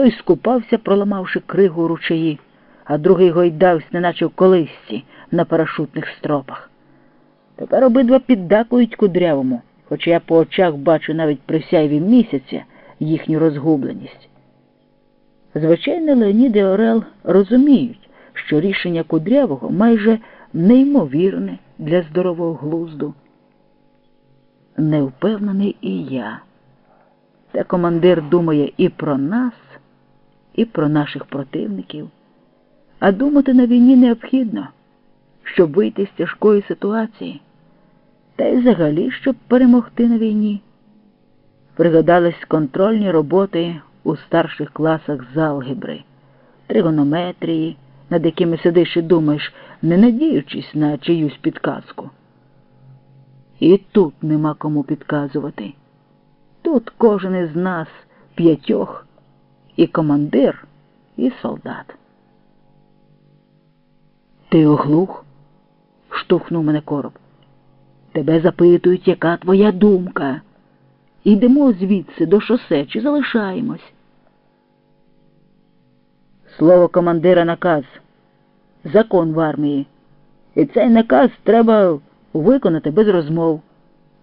той скупався, проламавши кригу ручаї, а другий гойдався, неначе в колисці на парашутних стропах. Тепер обидва піддакують кудрявому, хоча я по очах бачу навіть при сяйві місяця їхню розгубленість. Звичайно, Леонід і Орел розуміють, що рішення кудрявого майже неймовірне для здорового глузду. Не впевнений і я. Та командир думає і про нас, і про наших противників. А думати на війні необхідно, щоб вийти з тяжкої ситуації, та й взагалі, щоб перемогти на війні. Пригадались контрольні роботи у старших класах з алгебри, тригонометрії, над якими сидиш і думаєш, не надіючись на чиюсь підказку. І тут нема кому підказувати. Тут кожен із нас п'ятьох і командир, і солдат. Ти оглух? штовхнув мене короб. Тебе запитують, яка твоя думка. Йдемо звідси до шосе чи залишаємось? Слово командира наказ. Закон в армії. І цей наказ треба виконати без розмов.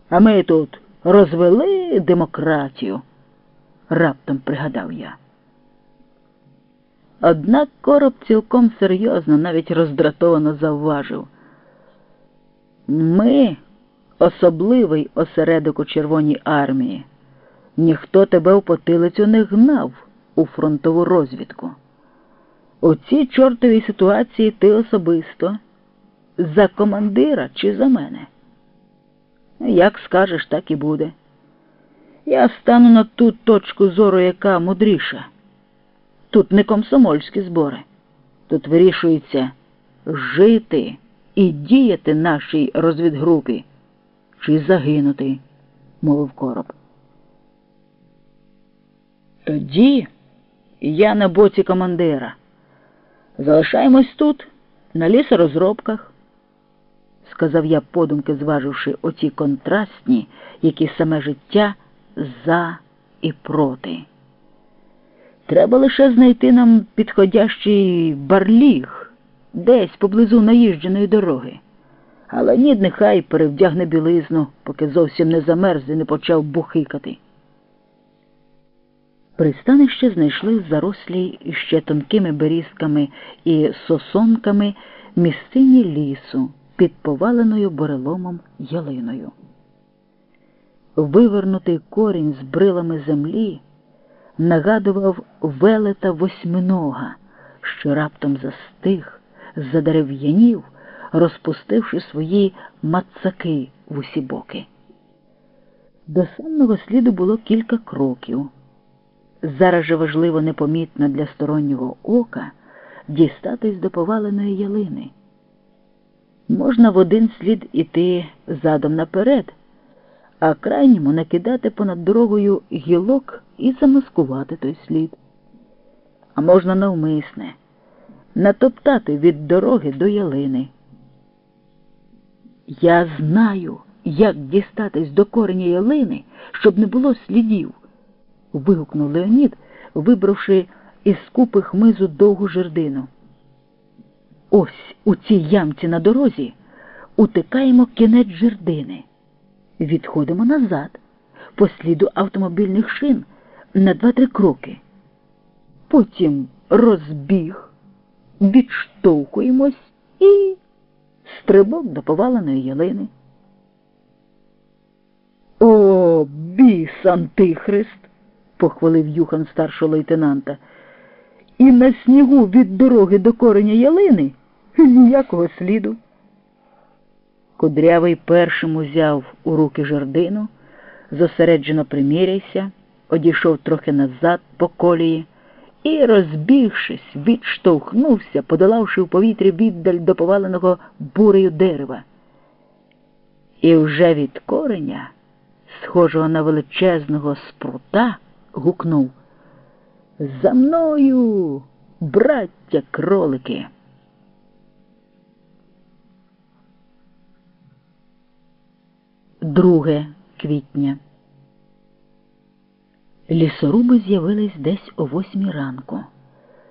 А ми тут розвели демократію, раптом пригадав я. Однак короб цілком серйозно, навіть роздратовано завважив. Ми особливий осередок у Червоній армії. Ніхто тебе в потилицю не гнав у фронтову розвідку. У цій чортовій ситуації ти особисто за командира чи за мене? Як скажеш, так і буде. Я стану на ту точку зору, яка мудріша. Тут не комсомольські збори. Тут вирішується жити і діяти нашій розвідгрупі чи загинути, мовив короб. Тоді я на боці командира. Залишаємось тут, на лісорозробках, сказав я, подумки зваживши оці контрастні, які саме життя за і проти. Треба лише знайти нам підходящий барліг десь поблизу наїждженої дороги. Але нід нехай перевдягне білизну, поки зовсім не замерз і не почав бухикати. Пристанище знайшли зарослі ще тонкими берізками і сосонками місцині лісу під поваленою буреломом ялиною. Вивернутий корінь з брилами землі нагадував велета восьминога, що раптом застиг, задерев'янів, розпустивши свої мацаки в усі боки. До самого сліду було кілька кроків. Зараз же важливо непомітно для стороннього ока дістатись до поваленої ялини. Можна в один слід іти задом наперед, а крайньому накидати понад дорогою гілок і замаскувати той слід. А можна навмисне натоптати від дороги до ялини. Я знаю, як дістатись до кореня ялини, щоб не було слідів вигукнув Леонід, вибравши із купи хмизу довгу жердину. Ось у цій ямці на дорозі утикаємо кінець жердини. Відходимо назад, по сліду автомобільних шин на два-три кроки. Потім розбіг, відштовхуємось і стрибок до поваленої ялини. О, біс антихрист! похвалив Юхан старшого лейтенанта. І на снігу від дороги до кореня ялини ніякого сліду. Кудрявий першим узяв у руки жердину, зосереджено приміряйся, одійшов трохи назад по колії і, розбігшись, відштовхнувся, подолавши в повітрі віддаль до поваленого бурею дерева. І вже від кореня, схожого на величезного спрута, гукнув За мною, браття кролики. Друге квітня. Лісоруби з'явились десь о восьмій ранку.